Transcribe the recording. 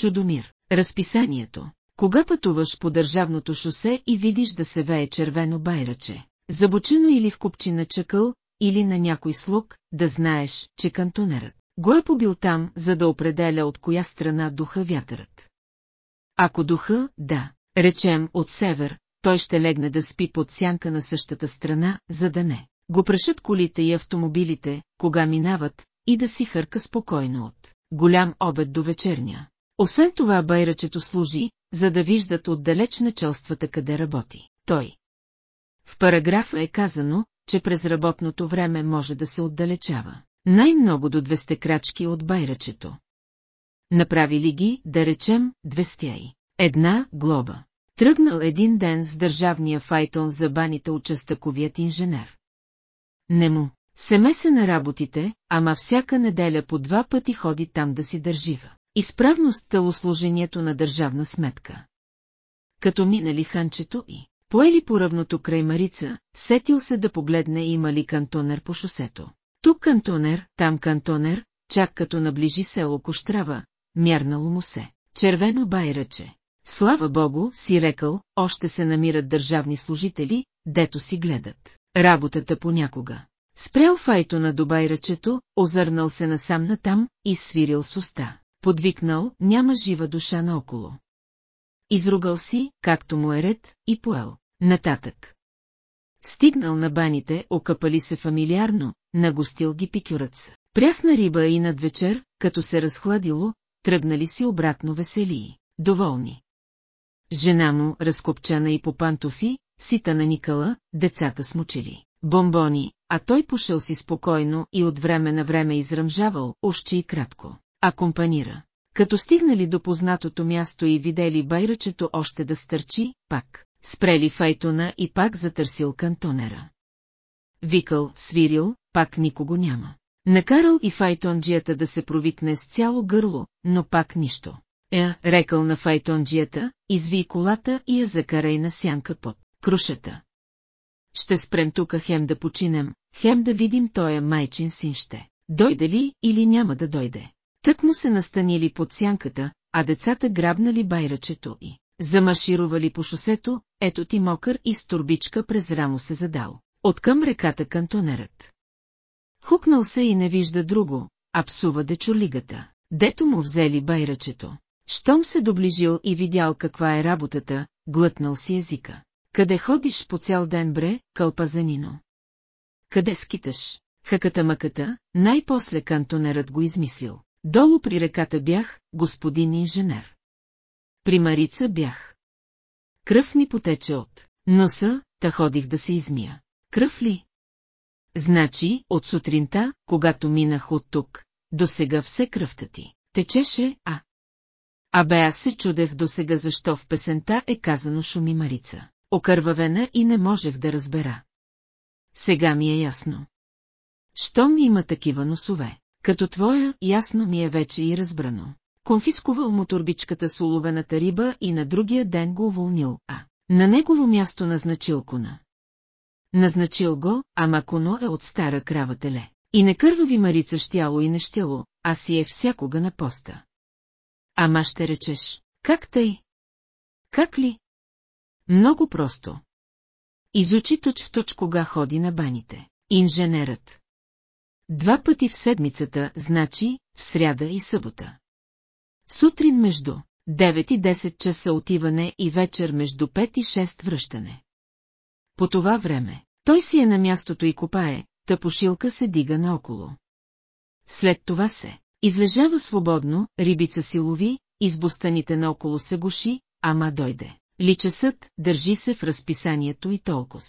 Чудомир. Разписанието. Кога пътуваш по държавното шосе и видиш да се вее червено байраче, забочено или в купчина чакъл, или на някой слуг, да знаеш, че кантонерът го е побил там, за да определя от коя страна духа вятърът. Ако духа, да, речем от север, той ще легне да спи под сянка на същата страна, за да не го прашат колите и автомобилите, кога минават, и да си хърка спокойно от голям обед до вечерня. Освен това байрачето служи, за да виждат отдалеч началствата къде работи. Той. В параграфа е казано, че през работното време може да се отдалечава. Най-много до 200 крачки от байрачето. Направи ли ги, да речем, 200 Една глоба. Тръгнал един ден с държавния файтон за баните от частаковият инженер. Не му, се месе на работите, ама всяка неделя по два пъти ходи там да си държива. Изправност телослужението на държавна сметка. Като минали ханчето и поели по равното край Марица, сетил се да погледне има ли кантонер по шосето. Тук кантонер, там кантонер, чак като наближи село Коштрава, мярнало му се. Червено байраче. Слава богу, си рекал, още се намират държавни служители, дето си гледат. Работата понякога. Спрял файто на Добайрачето, озърнал се насам натам и свирил с уста. Подвикнал, няма жива душа наоколо. Изругал си, както му е ред, и поел. Нататък. Стигнал на баните, окъпали се фамилиарно, нагостил ги пикюръц. Прясна риба и над вечер, като се разхладило, тръгнали си обратно веселии, доволни. Жена му, разкопчана и по пантофи, сита на Никъла, децата смучили. Бомбони, а той пошел си спокойно и от време на време изръмжавал, още и кратко. Акомпанира. Като стигнали до познатото място и видели байрачето още да стърчи, пак, спрели файтона и пак затърсил кантонера. Викал, свирил, пак никого няма. Накарал и файтонджията да се провикне с цяло гърло, но пак нищо. Е, рекал на файтонджията, изви колата и я закарай на сянка под крушата. Ще спрем тука хем да починем, хем да видим тоя майчин син ще. Дойде ли или няма да дойде? Тък му се настанили под сянката, а децата грабнали байрачето и замаширували по шосето, ето ти мокър и с турбичка през рамо се задал. Откъм реката кантонерът. Хукнал се и не вижда друго, а псува дечолигата, дето му взели байрачето. Щом се доближил и видял каква е работата, глътнал си езика. Къде ходиш по цял ден бре, кълпазанино? Къде скиташ? Хаката-маката, най-после кантонерът го измислил. Долу при реката бях, господин инженер. При Марица бях. Кръв ми потече от носа, та ходих да се измия. Кръв ли? Значи, от сутринта, когато минах от тук, до сега все кръвта ти. Течеше, а... Абе аз се чудех до сега защо в песента е казано шуми Марица. Окървавена и не можех да разбера. Сега ми е ясно. Щом има такива носове, като твоя, ясно ми е вече и разбрано. Конфискувал му турбичката с уловената риба и на другия ден го уволнил, а на негово място назначил кона. Назначил го, ама коно е от стара крава теле. И не кървави Марица щяло и не щяло, а си е всякога на поста. Ама ще речеш, как тъй? Как ли? Много просто. Изучи точ в точ кога ходи на баните. Инженерът. Два пъти в седмицата, значи, в сряда и събота. Сутрин между 9 и 10 часа отиване и вечер между 5 и 6 връщане. По това време, той си е на мястото и копае, та пошилка се дига наоколо. След това се излежава свободно, рибица си лови, избустаните наоколо се гуши, ама дойде. Ли часът, държи се в разписанието и толкова.